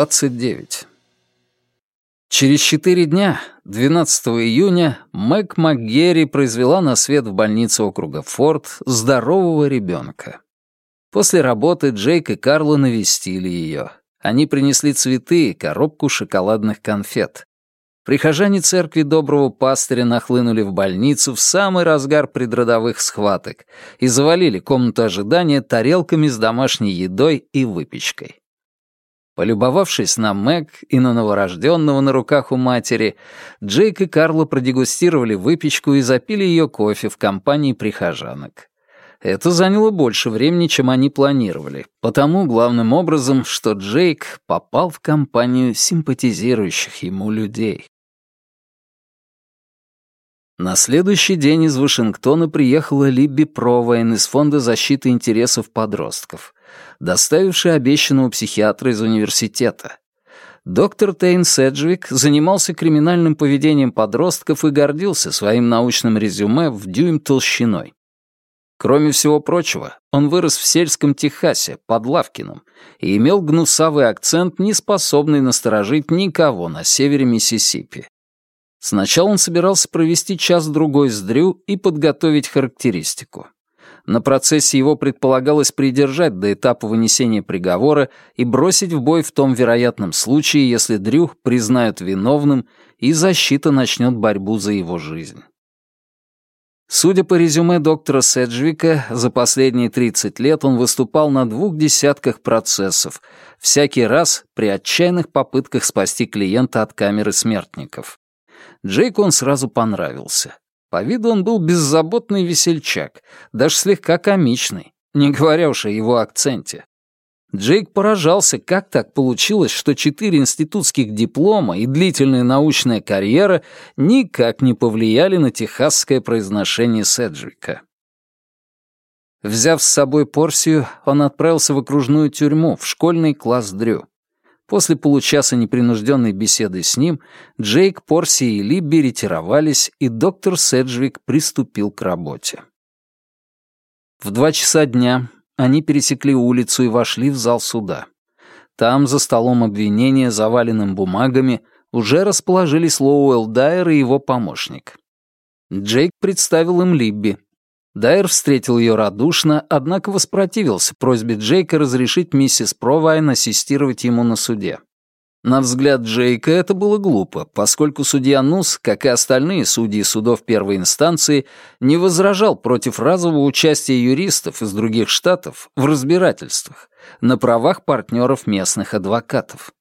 29. Через четыре дня, 12 июня, Мэг МакГерри произвела на свет в больнице округа Форд здорового ребенка. После работы Джейк и Карла навестили ее. Они принесли цветы и коробку шоколадных конфет. Прихожане церкви доброго пастыря нахлынули в больницу в самый разгар предродовых схваток и завалили комнату ожидания тарелками с домашней едой и выпечкой. Полюбовавшись на Мэг и на новорожденного на руках у матери, Джейк и Карла продегустировали выпечку и запили ее кофе в компании прихожанок. Это заняло больше времени, чем они планировали, потому главным образом, что Джейк попал в компанию симпатизирующих ему людей. На следующий день из Вашингтона приехала Либби Провайн из Фонда защиты интересов подростков, доставившая обещанного психиатра из университета. Доктор Тейн Седжвик занимался криминальным поведением подростков и гордился своим научным резюме в дюйм толщиной. Кроме всего прочего, он вырос в сельском Техасе, под Лавкином, и имел гнусавый акцент, не способный насторожить никого на севере Миссисипи. Сначала он собирался провести час-другой с Дрю и подготовить характеристику. На процессе его предполагалось придержать до этапа вынесения приговора и бросить в бой в том вероятном случае, если Дрю признают виновным и защита начнет борьбу за его жизнь. Судя по резюме доктора Седжвика, за последние 30 лет он выступал на двух десятках процессов, всякий раз при отчаянных попытках спасти клиента от камеры смертников. Джейку он сразу понравился. По виду он был беззаботный весельчак, даже слегка комичный, не говоря уж о его акценте. Джейк поражался, как так получилось, что четыре институтских диплома и длительная научная карьера никак не повлияли на техасское произношение Седжвика. Взяв с собой Порсию, он отправился в окружную тюрьму, в школьный класс Дрю. После получаса непринужденной беседы с ним Джейк, Порси и Либби ретировались, и доктор Седжвик приступил к работе. В два часа дня они пересекли улицу и вошли в зал суда. Там, за столом обвинения, заваленным бумагами, уже расположились Лоуэлл Дайер и его помощник. Джейк представил им Либби. Дайер встретил ее радушно, однако воспротивился просьбе Джейка разрешить миссис Провайн ассистировать ему на суде. На взгляд Джейка это было глупо, поскольку судья Нус, как и остальные судьи судов первой инстанции, не возражал против разового участия юристов из других штатов в разбирательствах на правах партнеров местных адвокатов.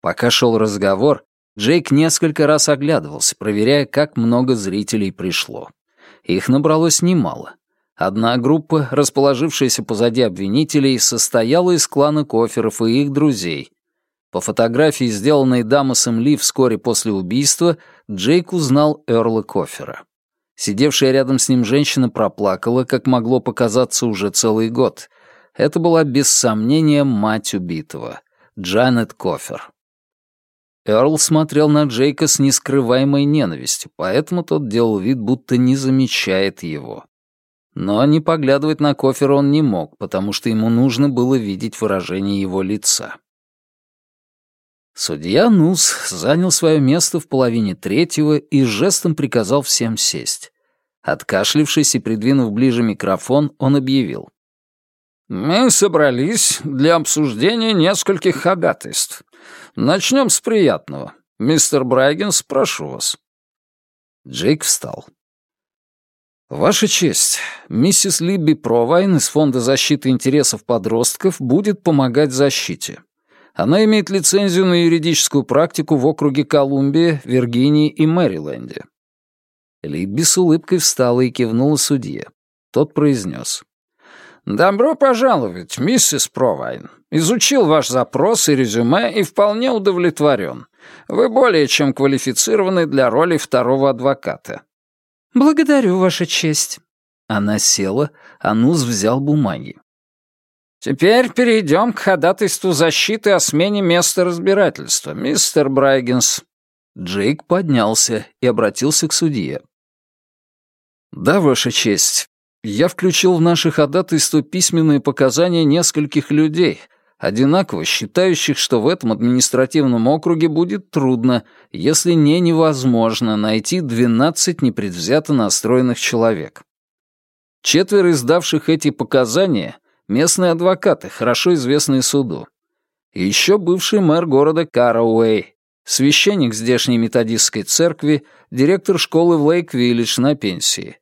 Пока шел разговор, Джейк несколько раз оглядывался, проверяя, как много зрителей пришло. Их набралось немало. Одна группа, расположившаяся позади обвинителей, состояла из клана Коферов и их друзей — по фотографии, сделанной Дамасом Ли вскоре после убийства, Джейк узнал Эрла Кофера. Сидевшая рядом с ним женщина проплакала, как могло показаться уже целый год. Это была без сомнения мать убитого, Джанет Кофер. Эрл смотрел на Джейка с нескрываемой ненавистью, поэтому тот делал вид, будто не замечает его. Но не поглядывать на Кофера он не мог, потому что ему нужно было видеть выражение его лица. Судья Нус занял свое место в половине третьего и жестом приказал всем сесть. Откашлившись и придвинув ближе микрофон, он объявил. «Мы собрались для обсуждения нескольких ходатайств. Начнем с приятного. Мистер Брайгенс, прошу вас». Джейк встал. «Ваша честь, миссис Либби Провайн из Фонда защиты интересов подростков будет помогать защите. Она имеет лицензию на юридическую практику в округе Колумбия, Виргинии и Мэриленде. Либби с улыбкой встала и кивнула судье. Тот произнес. «Добро пожаловать, миссис Провайн. Изучил ваш запрос и резюме и вполне удовлетворен. Вы более чем квалифицированы для роли второго адвоката». «Благодарю, Ваша честь». Она села, а Нуз взял бумаги. Теперь перейдем к ходатайству защиты о смене места разбирательства, мистер Брайгенс. Джейк поднялся и обратился к судье. «Да, Ваша честь, я включил в наше ходатайство письменные показания нескольких людей, одинаково считающих, что в этом административном округе будет трудно, если не невозможно, найти 12 непредвзято настроенных человек. Четверо издавших эти показания — местные адвокаты, хорошо известные суду. И еще бывший мэр города Карауэй, священник здешней методистской церкви, директор школы в Лейк-Виллидж на пенсии.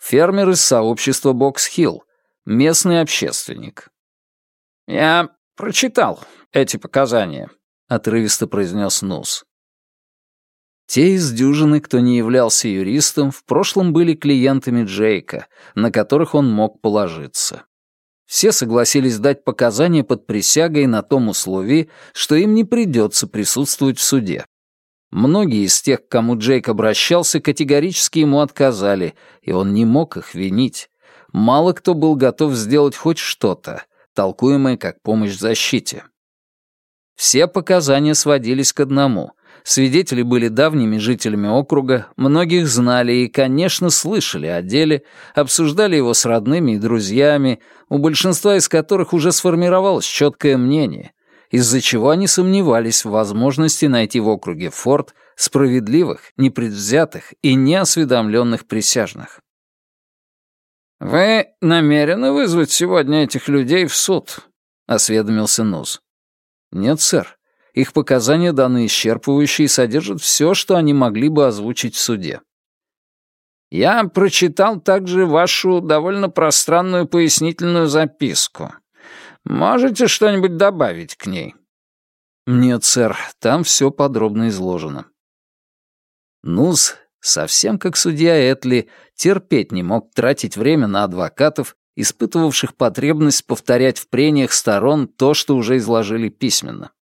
Фермер из сообщества Бокс-Хилл, местный общественник. «Я прочитал эти показания», — отрывисто произнес Нус. Те из дюжины, кто не являлся юристом, в прошлом были клиентами Джейка, на которых он мог положиться. Все согласились дать показания под присягой на том условии, что им не придется присутствовать в суде. Многие из тех, к кому Джейк обращался, категорически ему отказали, и он не мог их винить. Мало кто был готов сделать хоть что-то, толкуемое как помощь в защите. Все показания сводились к одному. Свидетели были давними жителями округа, многих знали и, конечно, слышали о деле, обсуждали его с родными и друзьями, у большинства из которых уже сформировалось четкое мнение, из-за чего они сомневались в возможности найти в округе форт справедливых, непредвзятых и неосведомленных присяжных. «Вы намерены вызвать сегодня этих людей в суд?» — осведомился Нуз. «Нет, сэр. Их показания даны исчерпывающие и содержат все, что они могли бы озвучить в суде. Я прочитал также вашу довольно пространную пояснительную записку. Можете что-нибудь добавить к ней? Нет, сэр, там все подробно изложено. Нус, совсем как судья Этли, терпеть не мог тратить время на адвокатов, испытывавших потребность повторять в прениях сторон то, что уже изложили письменно.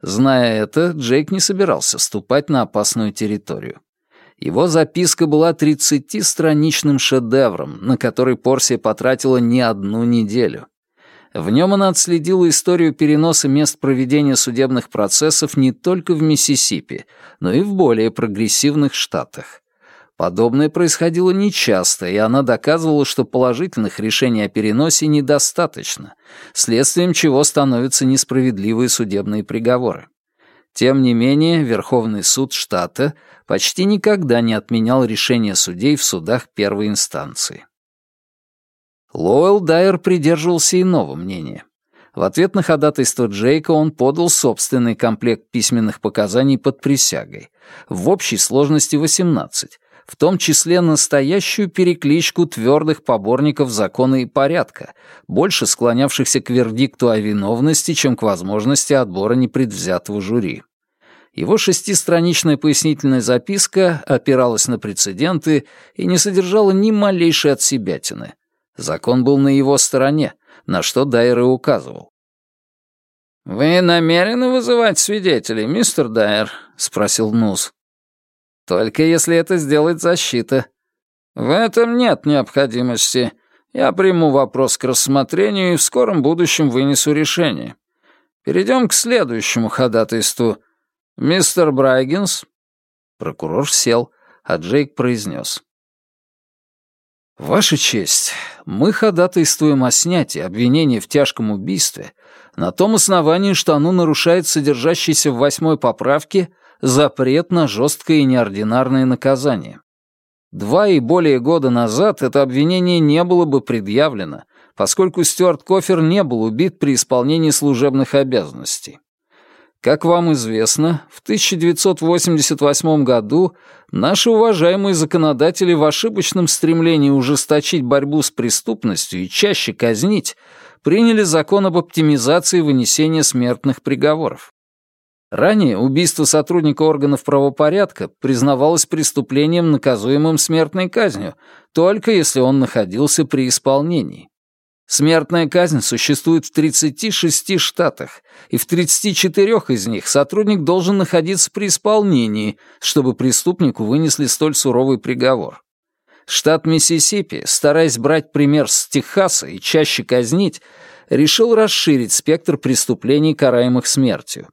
Зная это, Джейк не собирался ступать на опасную территорию. Его записка была 30-страничным шедевром, на который Порсия потратила не одну неделю. В нем она отследила историю переноса мест проведения судебных процессов не только в Миссисипи, но и в более прогрессивных штатах. Подобное происходило нечасто, и она доказывала, что положительных решений о переносе недостаточно, следствием чего становятся несправедливые судебные приговоры. Тем не менее, Верховный суд штата почти никогда не отменял решения судей в судах первой инстанции. Лоуэлл Дайер придерживался иного мнения. В ответ на ходатайство Джейка он подал собственный комплект письменных показаний под присягой, в общей сложности 18, в том числе настоящую перекличку твердых поборников закона и порядка, больше склонявшихся к вердикту о виновности, чем к возможности отбора непредвзятого жюри. Его шестистраничная пояснительная записка опиралась на прецеденты и не содержала ни малейшей отсебятины. Закон был на его стороне, на что Дайер и указывал. «Вы намерены вызывать свидетелей, мистер Дайер?» — спросил Нус. Только если это сделает защита. В этом нет необходимости. Я приму вопрос к рассмотрению и в скором будущем вынесу решение. Перейдем к следующему ходатайству. Мистер Брайгенс. Прокурор сел, а Джейк произнес. «Ваша честь, мы ходатайствуем о снятии обвинения в тяжком убийстве на том основании, что оно нарушает содержащийся в восьмой поправке запрет на жесткое и неординарное наказание. Два и более года назад это обвинение не было бы предъявлено, поскольку Стюарт Кофер не был убит при исполнении служебных обязанностей. Как вам известно, в 1988 году наши уважаемые законодатели в ошибочном стремлении ужесточить борьбу с преступностью и чаще казнить приняли закон об оптимизации вынесения смертных приговоров. Ранее убийство сотрудника органов правопорядка признавалось преступлением, наказуемым смертной казнью, только если он находился при исполнении. Смертная казнь существует в 36 штатах, и в 34 из них сотрудник должен находиться при исполнении, чтобы преступнику вынесли столь суровый приговор. Штат Миссисипи, стараясь брать пример с Техаса и чаще казнить, решил расширить спектр преступлений, караемых смертью.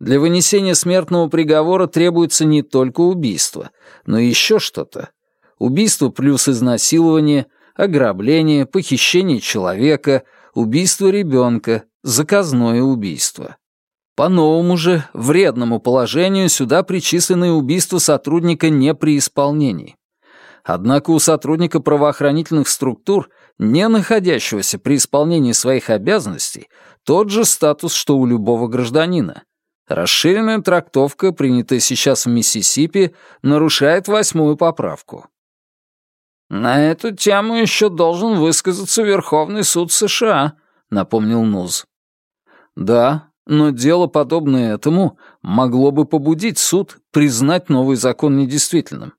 Для вынесения смертного приговора требуется не только убийство, но еще что-то. Убийство плюс изнасилование, ограбление, похищение человека, убийство ребенка, — заказное убийство. По новому же, вредному положению сюда причислены убийства сотрудника не при исполнении. Однако у сотрудника правоохранительных структур, не находящегося при исполнении своих обязанностей, тот же статус, что у любого гражданина. Расширенная трактовка, принятая сейчас в Миссисипи, нарушает восьмую поправку. «На эту тему еще должен высказаться Верховный суд США», — напомнил Нуз. «Да, но дело, подобное этому, могло бы побудить суд признать новый закон недействительным.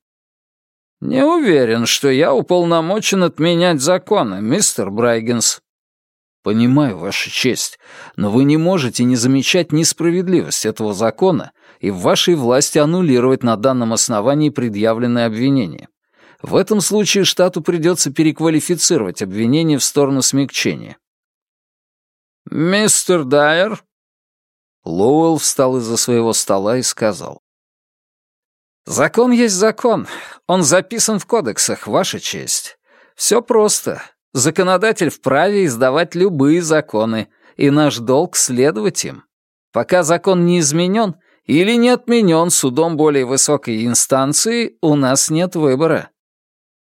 «Не уверен, что я уполномочен отменять законы, мистер Брайгенс». «Понимаю, Ваша честь, но вы не можете не замечать несправедливость этого закона и в вашей власти аннулировать на данном основании предъявленное обвинение. В этом случае штату придется переквалифицировать обвинение в сторону смягчения». «Мистер Дайер?» Лоуэлл встал из-за своего стола и сказал. Закон есть закон. Он записан в кодексах, Ваша честь. Все просто. Законодатель вправе издавать любые законы, и наш долг следовать им. Пока закон не изменен или не отменен судом более высокой инстанции, у нас нет выбора.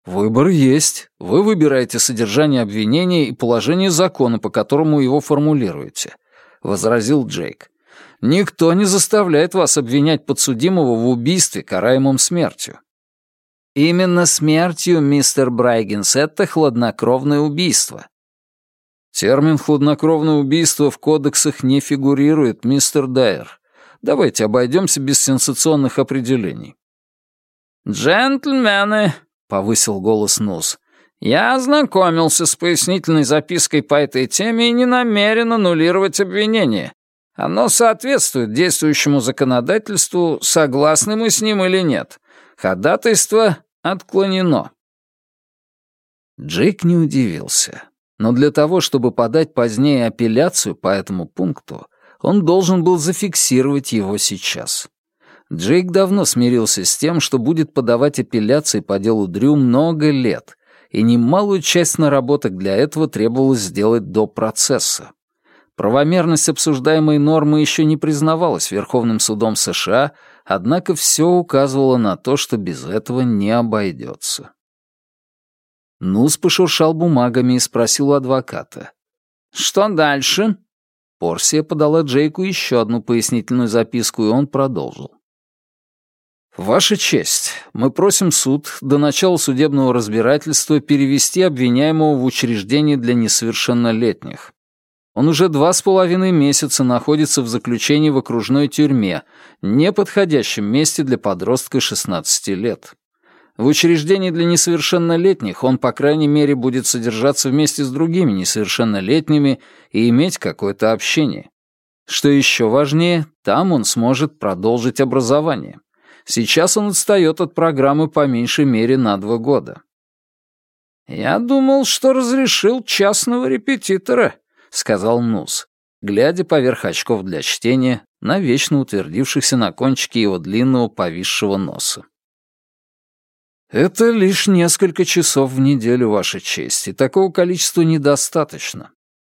Выбор есть. Вы выбираете содержание обвинения и положение закона, по которому его формулируете, возразил Джейк. Никто не заставляет вас обвинять подсудимого в убийстве, караемом смертью. Именно смертью, мистер Брайгенс, это хладнокровное убийство. Термин «хладнокровное убийство» в кодексах не фигурирует, мистер Дайер. Давайте обойдемся без сенсационных определений. «Джентльмены», — повысил голос Нус, — «я ознакомился с пояснительной запиской по этой теме и не намерен аннулировать обвинение. Оно соответствует действующему законодательству, согласны мы с ним или нет. Ходатайство отклонено. Джейк не удивился. Но для того, чтобы подать позднее апелляцию по этому пункту, он должен был зафиксировать его сейчас. Джейк давно смирился с тем, что будет подавать апелляции по делу Дрю много лет, и немалую часть наработок для этого требовалось сделать до процесса. Правомерность обсуждаемой нормы еще не признавалась Верховным судом США, однако все указывало на то, что без этого не обойдется. Нус пошуршал бумагами и спросил у адвоката. «Что дальше?» Порсия подала Джейку еще одну пояснительную записку, и он продолжил. «Ваша честь, мы просим суд до начала судебного разбирательства перевести обвиняемого в учреждение для несовершеннолетних. Он уже два с половиной месяца находится в заключении в окружной тюрьме, неподходящем месте для подростка 16 лет. В учреждении для несовершеннолетних он, по крайней мере, будет содержаться вместе с другими несовершеннолетними и иметь какое-то общение. Что еще важнее, там он сможет продолжить образование. Сейчас он отстает от программы по меньшей мере на два года. «Я думал, что разрешил частного репетитора», сказал Нус, глядя поверх очков для чтения на вечно утвердившихся на кончике его длинного повисшего носа. «Это лишь несколько часов в неделю, Ваша честь, и такого количества недостаточно.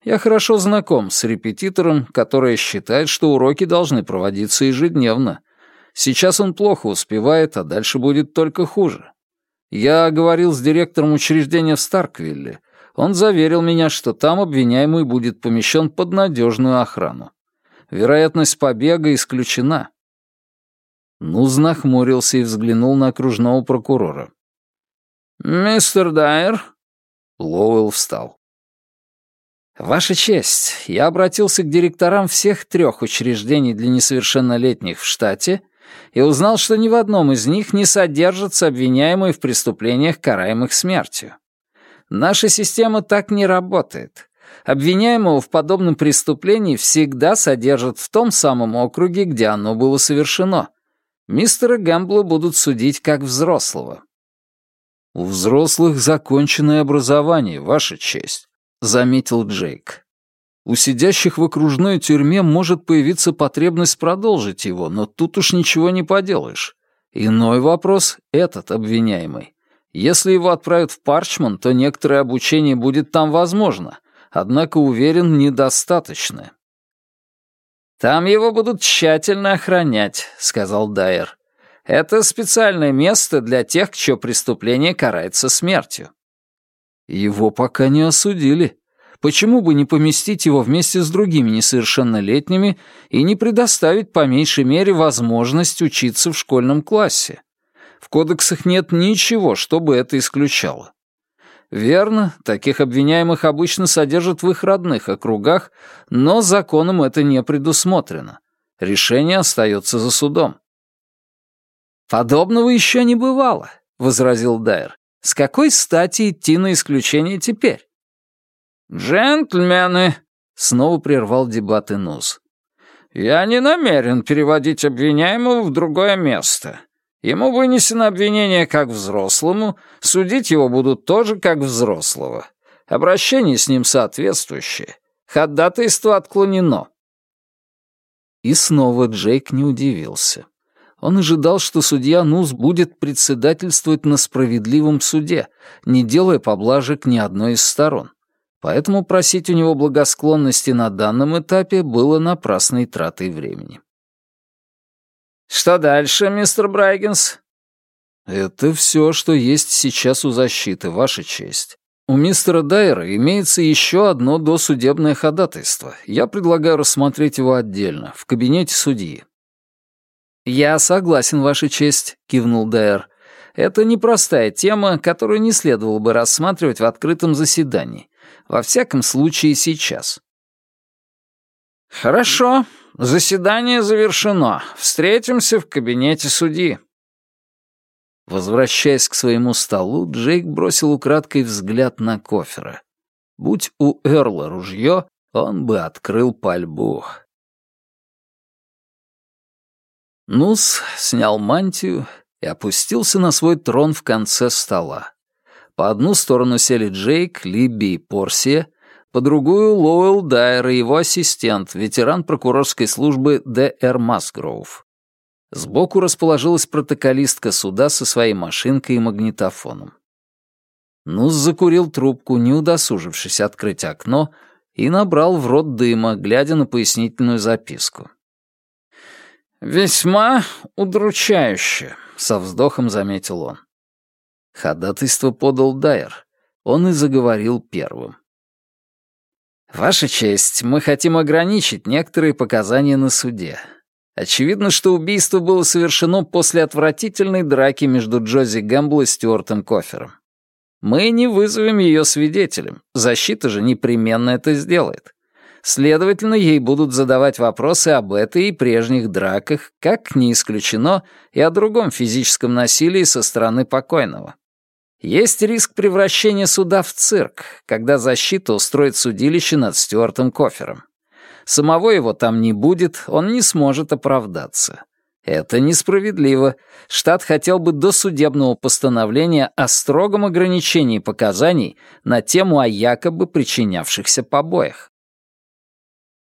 Я хорошо знаком с репетитором, который считает, что уроки должны проводиться ежедневно. Сейчас он плохо успевает, а дальше будет только хуже. Я говорил с директором учреждения в Старквилле, он заверил меня, что там обвиняемый будет помещен под надежную охрану. Вероятность побега исключена. Нуз нахмурился и взглянул на окружного прокурора. «Мистер Дайер?» Лоуэлл встал. «Ваша честь, я обратился к директорам всех трех учреждений для несовершеннолетних в штате и узнал, что ни в одном из них не содержатся обвиняемые в преступлениях, караемых смертью. Наша система так не работает. Обвиняемого в подобном преступлении всегда содержат в том самом округе, где оно было совершено. Мистера Гэмбла будут судить как взрослого. «У взрослых законченное образование, Ваша честь», — заметил Джейк. «У сидящих в окружной тюрьме может появиться потребность продолжить его, но тут уж ничего не поделаешь. Иной вопрос — этот обвиняемый. Если его отправят в Парчман, то некоторое обучение будет там возможно, однако, уверен, недостаточны. «Там его будут тщательно охранять», — сказал Дайер. «Это специальное место для тех, чье преступление карается смертью». «Его пока не осудили. Почему бы не поместить его вместе с другими несовершеннолетними и не предоставить по меньшей мере возможность учиться в школьном классе? В кодексах нет ничего, чтобы это исключало. Верно, таких обвиняемых обычно содержат в их родных округах, но законом это не предусмотрено. Решение остается за судом. «Подобного еще не бывало», — возразил Дайер. «С какой стати идти на исключение теперь?» «Джентльмены», — снова прервал дебаты Нуз. «Я не намерен переводить обвиняемого в другое место. Ему вынесено обвинение как взрослому, судить его будут тоже как взрослого. Обращение с ним соответствующее. Ходатайство отклонено. И снова Джейк не удивился. Он ожидал, что судья Нуз будет председательствовать на справедливом суде, не делая поблажек ни одной из сторон. Поэтому просить у него благосклонности на данном этапе было напрасной тратой времени. «Что дальше, мистер Брайгенс?» «Это все, что есть сейчас у защиты, Ваша честь. У мистера Дайера имеется еще одно досудебное ходатайство. Я предлагаю рассмотреть его отдельно, в кабинете судьи». «Я согласен, Ваша честь», — кивнул Дайер. «Это непростая тема, которую не следовало бы рассматривать в открытом заседании. Во всяком случае, сейчас». «Хорошо», Заседание завершено. Встретимся в кабинете судьи». Возвращаясь к своему столу, Джейк бросил украдкой взгляд на кофера. Будь у Эрла ружье, он бы открыл пальбу. Нус снял мантию и опустился на свой трон в конце стола. По одну сторону сели Джейк, Либби и Порсия, по другую — Лоуэлл Дайер и его ассистент, ветеран прокурорской службы Д.Р. Масгроув. Сбоку расположилась протоколистка суда со своей машинкой и магнитофоном. Нус закурил трубку, не удосужившись открыть окно, и набрал в рот дыма, глядя на пояснительную записку. «Весьма удручающе», — со вздохом заметил он. Ходатайство подал Дайер. Он и заговорил первым. «Ваша честь, мы хотим ограничить некоторые показания на суде. Очевидно, что убийство было совершено после отвратительной драки между Джози Гэмбл и Стюартом Кофером. Мы не вызовем ее свидетелем, защита же непременно это сделает. Следовательно, ей будут задавать вопросы об этой и прежних драках, как не исключено, и о другом физическом насилии со стороны покойного. Есть риск превращения суда в цирк, когда защита устроит судилище над Стюартом Кофером. Самого его там не будет, он не сможет оправдаться. Это несправедливо. Штат хотел бы досудебного постановления о строгом ограничении показаний на тему о якобы причинявшихся побоях.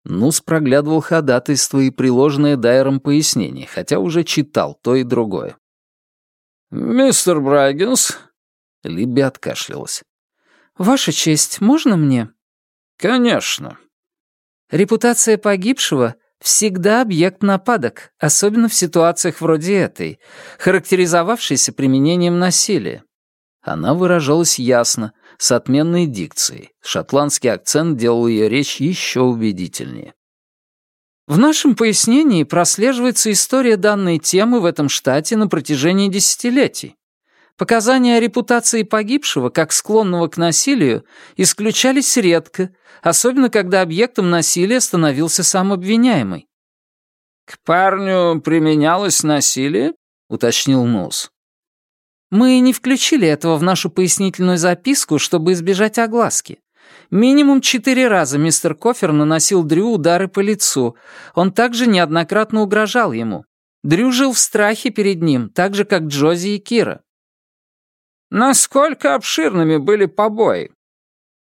Нус проглядывал ходатайство и приложенное Дайером пояснение, хотя уже читал то и другое. «Мистер Брайгенс, Либби откашлялась. «Ваша честь, можно мне?» «Конечно». «Репутация погибшего всегда объект нападок, особенно в ситуациях вроде этой, характеризовавшейся применением насилия». Она выражалась ясно, с отменной дикцией. Шотландский акцент делал ее речь еще убедительнее. В нашем пояснении прослеживается история данной темы в этом штате на протяжении десятилетий. Показания о репутации погибшего, как склонного к насилию, исключались редко, особенно когда объектом насилия становился сам обвиняемый. «К парню применялось насилие?» — уточнил Нус. «Мы не включили этого в нашу пояснительную записку, чтобы избежать огласки. Минимум четыре раза мистер Кофер наносил Дрю удары по лицу. Он также неоднократно угрожал ему. Дрю жил в страхе перед ним, так же, как Джози и Кира. Насколько обширными были побои?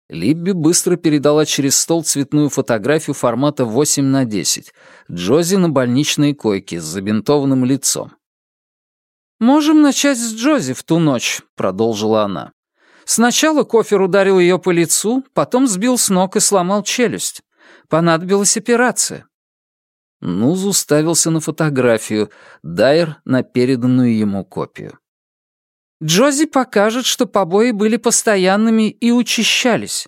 Либби быстро передала через стол цветную фотографию формата 8 на 10. Джози на больничной койке с забинтованным лицом. «Можем начать с Джози в ту ночь», — продолжила она. Сначала кофер ударил ее по лицу, потом сбил с ног и сломал челюсть. Понадобилась операция. Нуз уставился на фотографию, Дайер — на переданную ему копию. Джози покажет, что побои были постоянными и учащались.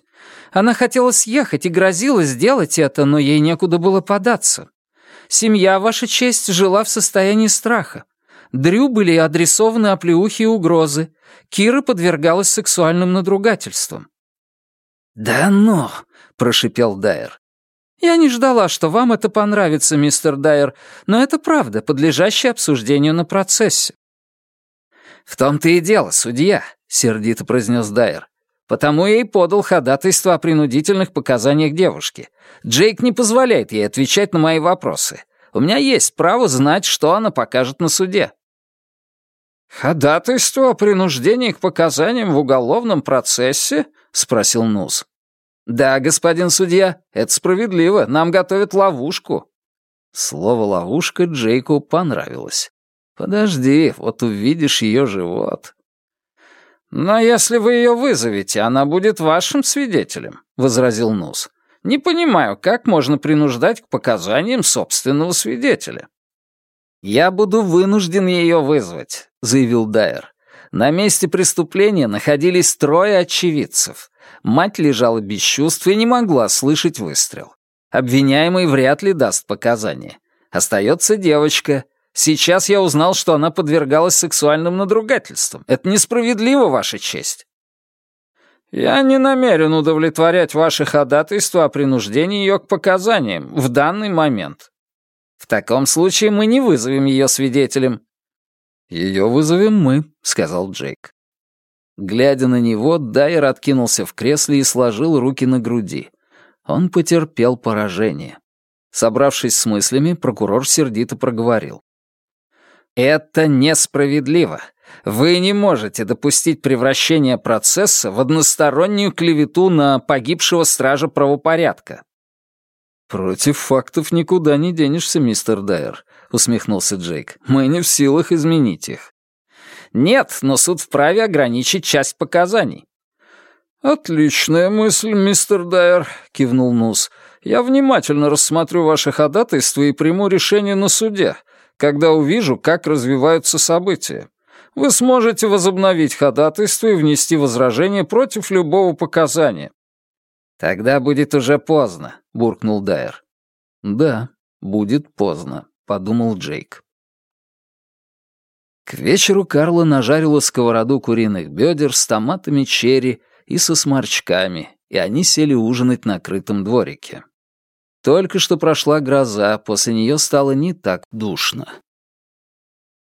Она хотела съехать и грозила сделать это, но ей некуда было податься. Семья, ваша честь, жила в состоянии страха. Дрю были адресованы оплеухи и угрозы. Кира подвергалась сексуальным надругательствам. «Да ну!» — прошипел Дайер. «Я не ждала, что вам это понравится, мистер Дайер, но это правда, подлежащая обсуждению на процессе». «В том-то и дело, судья», — сердито произнес Дайер. «Потому я и подал ходатайство о принудительных показаниях девушки. Джейк не позволяет ей отвечать на мои вопросы. У меня есть право знать, что она покажет на суде». «Ходатайство о принуждении к показаниям в уголовном процессе?» — спросил Нус. «Да, господин судья, это справедливо, нам готовят ловушку». Слово «ловушка» Джейку понравилось. «Подожди, вот увидишь ее живот». «Но если вы ее вызовете, она будет вашим свидетелем», — возразил Нус. «Не понимаю, как можно принуждать к показаниям собственного свидетеля». «Я буду вынужден ее вызвать», — заявил Дайер. «На месте преступления находились трое очевидцев. Мать лежала без чувств и не могла слышать выстрел. Обвиняемый вряд ли даст показания. Остается девочка. Сейчас я узнал, что она подвергалась сексуальным надругательствам. Это несправедливо, Ваша честь». «Я не намерен удовлетворять ваше ходатайство о принуждении ее к показаниям в данный момент», в таком случае мы не вызовем ее свидетелем». «Ее вызовем мы», — сказал Джейк. Глядя на него, Дайер откинулся в кресле и сложил руки на груди. Он потерпел поражение. Собравшись с мыслями, прокурор сердито проговорил. «Это несправедливо. Вы не можете допустить превращения процесса в одностороннюю клевету на погибшего стража правопорядка. «Против фактов никуда не денешься, мистер Дайер», — усмехнулся Джейк. «Мы не в силах изменить их». «Нет, но суд вправе ограничить часть показаний». «Отличная мысль, мистер Дайер», — кивнул Нус. «Я внимательно рассмотрю ваше ходатайство и приму решение на суде, когда увижу, как развиваются события. Вы сможете возобновить ходатайство и внести возражение против любого показания. «Тогда будет уже поздно», — буркнул Дайер. «Да, будет поздно», — подумал Джейк. К вечеру Карла нажарила сковороду куриных бедер с томатами черри и со сморчками, и они сели ужинать на крытом дворике. Только что прошла гроза, после нее стало не так душно.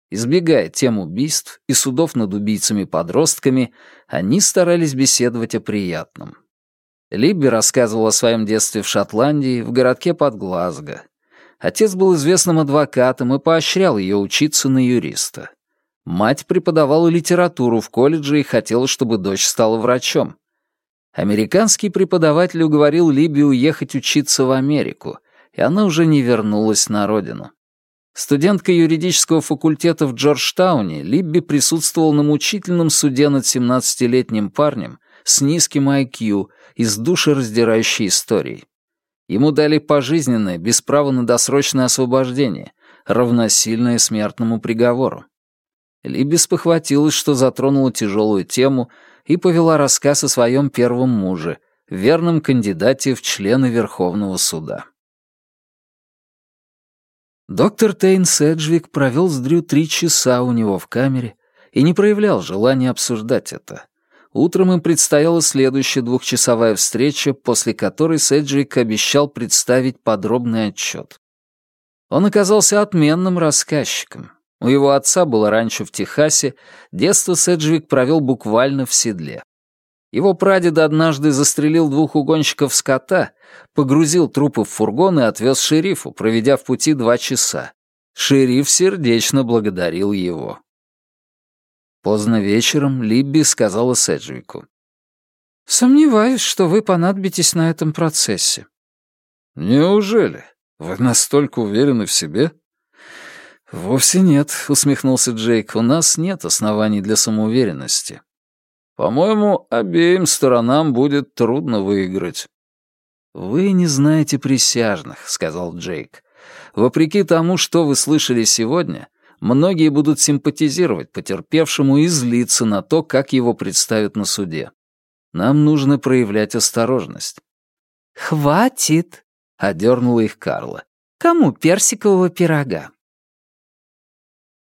Избегая тем убийств и судов над убийцами-подростками, они старались беседовать о приятном. Либби рассказывал о своем детстве в Шотландии, в городке под Глазго. Отец был известным адвокатом и поощрял ее учиться на юриста. Мать преподавала литературу в колледже и хотела, чтобы дочь стала врачом. Американский преподаватель уговорил Либби уехать учиться в Америку, и она уже не вернулась на родину. Студентка юридического факультета в Джорджтауне, Либби присутствовал на мучительном суде над 17-летним парнем с низким IQ, и с душераздирающей историей. Ему дали пожизненное, без права на досрочное освобождение, равносильное смертному приговору. Либи спохватилась, что затронула тяжелую тему, и повела рассказ о своем первом муже, верном кандидате в члены Верховного суда. Доктор Тейн Седжвик провел с Дрю три часа у него в камере и не проявлял желания обсуждать это. Утром им предстояла следующая двухчасовая встреча, после которой Седжвик обещал представить подробный отчет. Он оказался отменным рассказчиком. У его отца было раньше в Техасе, детство Седжвик провел буквально в седле. Его прадед однажды застрелил двух угонщиков скота, погрузил трупы в фургон и отвез шерифу, проведя в пути два часа. Шериф сердечно благодарил его. Поздно вечером Либби сказала Седжвику. «Сомневаюсь, что вы понадобитесь на этом процессе». «Неужели? Вы настолько уверены в себе?» «Вовсе нет», — усмехнулся Джейк. «У нас нет оснований для самоуверенности». По-моему, обеим сторонам будет трудно выиграть». «Вы не знаете присяжных», — сказал Джейк. «Вопреки тому, что вы слышали сегодня, многие будут симпатизировать потерпевшему и злиться на то, как его представят на суде. Нам нужно проявлять осторожность». «Хватит», — одернула их Карла. «Кому персикового пирога?